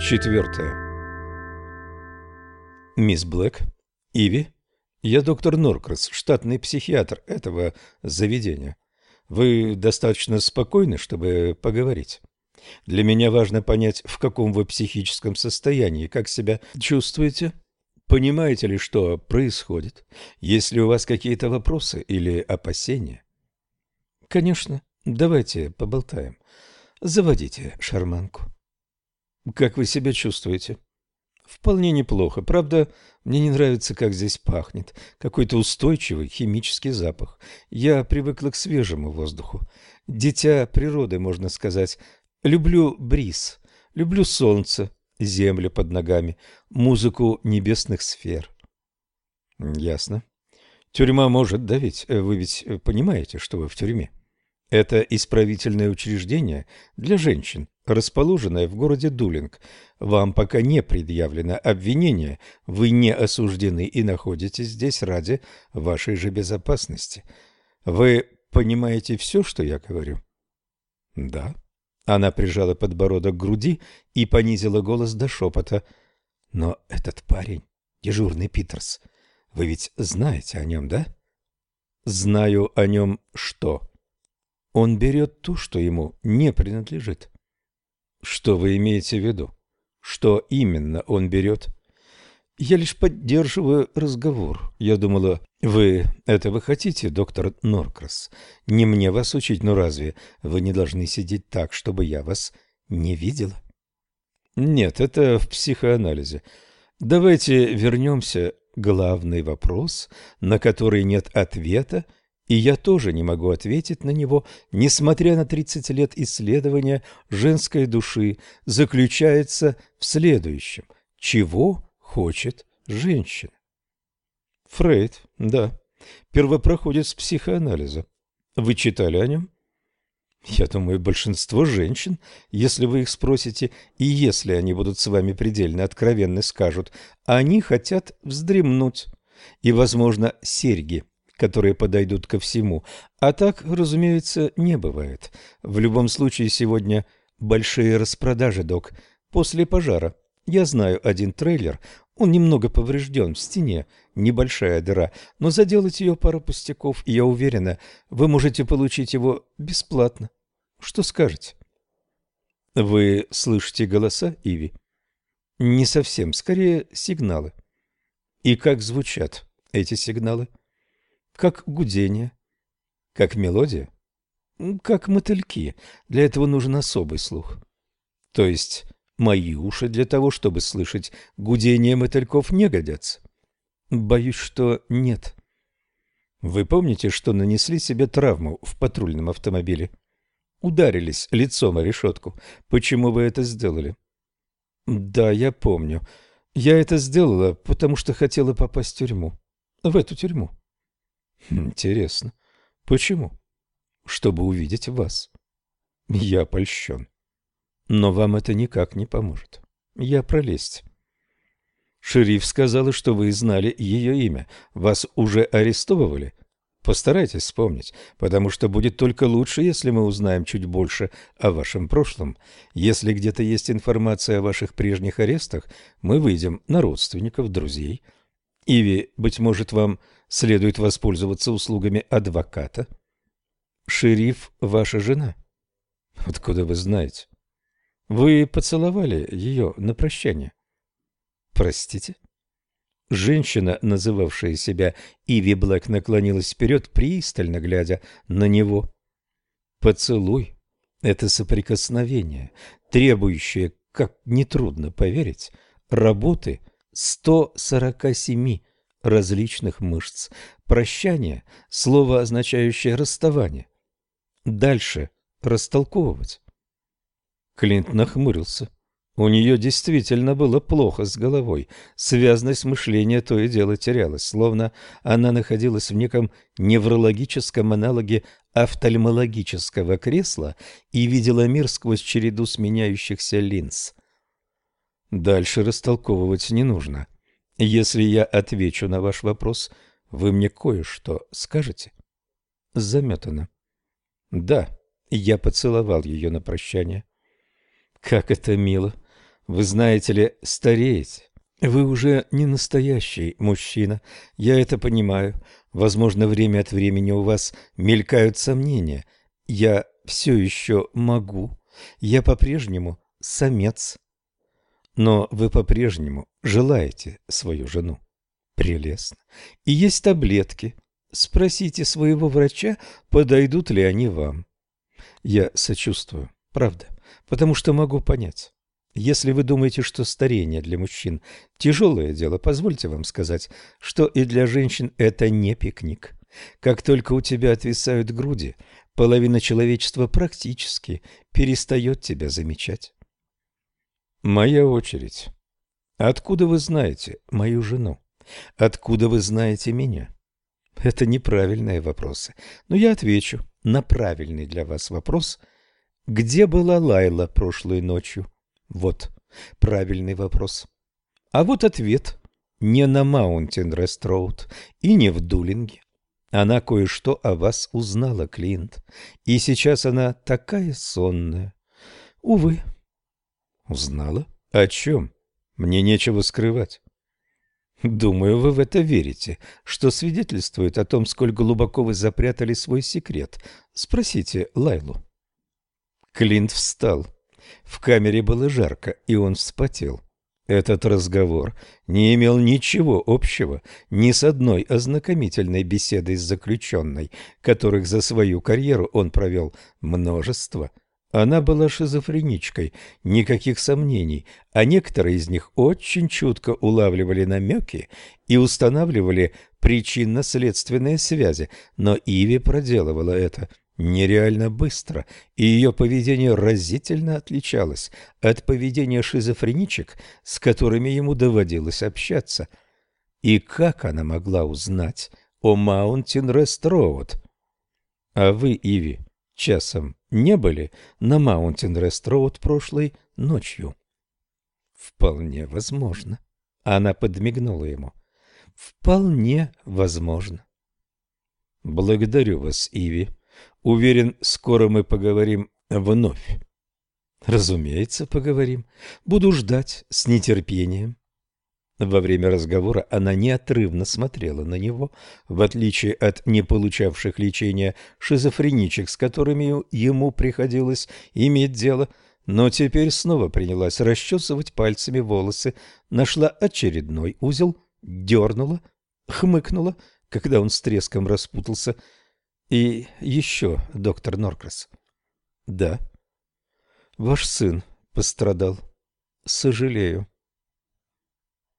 Четвертое. Мисс Блэк, Иви, я доктор Норкрас, штатный психиатр этого заведения. Вы достаточно спокойны, чтобы поговорить? Для меня важно понять, в каком вы психическом состоянии, как себя чувствуете. Понимаете ли, что происходит? Есть ли у вас какие-то вопросы или опасения? Конечно. Давайте поболтаем. Заводите шарманку. Как вы себя чувствуете? Вполне неплохо. Правда, мне не нравится, как здесь пахнет. Какой-то устойчивый химический запах. Я привыкла к свежему воздуху. Дитя природы, можно сказать. Люблю бриз, люблю солнце, землю под ногами, музыку небесных сфер. Ясно. Тюрьма может давить. Вы ведь понимаете, что вы в тюрьме? Это исправительное учреждение для женщин, расположенное в городе Дулинг. Вам пока не предъявлено обвинение, вы не осуждены и находитесь здесь ради вашей же безопасности. Вы понимаете все, что я говорю? Да. Она прижала подбородок к груди и понизила голос до шепота. Но этот парень, дежурный Питерс, вы ведь знаете о нем, да? Знаю о нем что? Он берет ту, что ему не принадлежит. Что вы имеете в виду? Что именно он берет? Я лишь поддерживаю разговор. Я думала, вы этого хотите, доктор Норкрас? Не мне вас учить, но разве вы не должны сидеть так, чтобы я вас не видела? Нет, это в психоанализе. Давайте вернемся. Главный вопрос, на который нет ответа – и я тоже не могу ответить на него, несмотря на 30 лет исследования женской души, заключается в следующем. Чего хочет женщина? Фрейд, да, первопроходец психоанализа. Вы читали о нем? Я думаю, большинство женщин, если вы их спросите, и если они будут с вами предельно откровенны, скажут, они хотят вздремнуть. И, возможно, серьги которые подойдут ко всему. А так, разумеется, не бывает. В любом случае, сегодня большие распродажи, док. После пожара. Я знаю один трейлер. Он немного поврежден в стене, небольшая дыра, но заделать ее пару пустяков, я уверена, вы можете получить его бесплатно. Что скажете? Вы слышите голоса, Иви? Не совсем, скорее сигналы. И как звучат эти сигналы? Как гудение, как мелодия, как мотыльки. Для этого нужен особый слух. То есть мои уши для того, чтобы слышать гудение мотыльков, не годятся? Боюсь, что нет. Вы помните, что нанесли себе травму в патрульном автомобиле? Ударились лицом о решетку. Почему вы это сделали? Да, я помню. Я это сделала, потому что хотела попасть в тюрьму. В эту тюрьму. Интересно. Почему? Чтобы увидеть вас. Я польщен. Но вам это никак не поможет. Я пролезть. Шериф сказала, что вы знали ее имя. Вас уже арестовывали? Постарайтесь вспомнить, потому что будет только лучше, если мы узнаем чуть больше о вашем прошлом. Если где-то есть информация о ваших прежних арестах, мы выйдем на родственников, друзей. Иви, быть может, вам следует воспользоваться услугами адвоката. Шериф – ваша жена. Откуда вы знаете? Вы поцеловали ее на прощание. Простите? Женщина, называвшая себя Иви Блэк, наклонилась вперед, пристально глядя на него. Поцелуй – это соприкосновение, требующее, как нетрудно поверить, работы 147 различных мышц. Прощание – слово, означающее расставание. Дальше растолковывать. Клинт нахмурился. У нее действительно было плохо с головой. Связность мышления то и дело терялась, словно она находилась в неком неврологическом аналоге офтальмологического кресла и видела мир сквозь череду сменяющихся линз. Дальше растолковывать не нужно. Если я отвечу на ваш вопрос, вы мне кое-что скажете? Заметано. Да, я поцеловал ее на прощание. Как это мило. Вы знаете ли, стареете. Вы уже не настоящий мужчина, я это понимаю. Возможно, время от времени у вас мелькают сомнения. Я все еще могу. Я по-прежнему самец. Но вы по-прежнему желаете свою жену. Прелестно. И есть таблетки. Спросите своего врача, подойдут ли они вам. Я сочувствую, правда, потому что могу понять. Если вы думаете, что старение для мужчин – тяжелое дело, позвольте вам сказать, что и для женщин это не пикник. Как только у тебя отвисают груди, половина человечества практически перестает тебя замечать. Моя очередь. Откуда вы знаете мою жену? Откуда вы знаете меня? Это неправильные вопросы, но я отвечу на правильный для вас вопрос. Где была Лайла прошлой ночью? Вот правильный вопрос. А вот ответ. Не на Маунтин Рестроуд и не в Дулинге. Она кое-что о вас узнала, Клинт, и сейчас она такая сонная. Увы. Узнала? О чем? Мне нечего скрывать. Думаю, вы в это верите, что свидетельствует о том, сколь глубоко вы запрятали свой секрет. Спросите Лайлу. Клинт встал. В камере было жарко, и он вспотел. Этот разговор не имел ничего общего ни с одной ознакомительной беседой с заключенной, которых за свою карьеру он провел множество. Она была шизофреничкой, никаких сомнений, а некоторые из них очень чутко улавливали намеки и устанавливали причинно-следственные связи, но Иви проделывала это нереально быстро, и ее поведение разительно отличалось от поведения шизофреничек, с которыми ему доводилось общаться. И как она могла узнать о Маунтин-Рест-роуд? А вы, Иви, часом не были на Маунтин-Рест-роуд прошлой ночью? Вполне возможно. Она подмигнула ему. Вполне возможно. Благодарю вас, Иви. Уверен, скоро мы поговорим вновь. Разумеется, поговорим. Буду ждать с нетерпением. Во время разговора она неотрывно смотрела на него, в отличие от не получавших лечения шизофреничек, с которыми ему приходилось иметь дело, но теперь снова принялась расчесывать пальцами волосы, нашла очередной узел, дернула, хмыкнула, когда он с треском распутался – и еще, доктор Норкрас. Да. Ваш сын пострадал. Сожалею.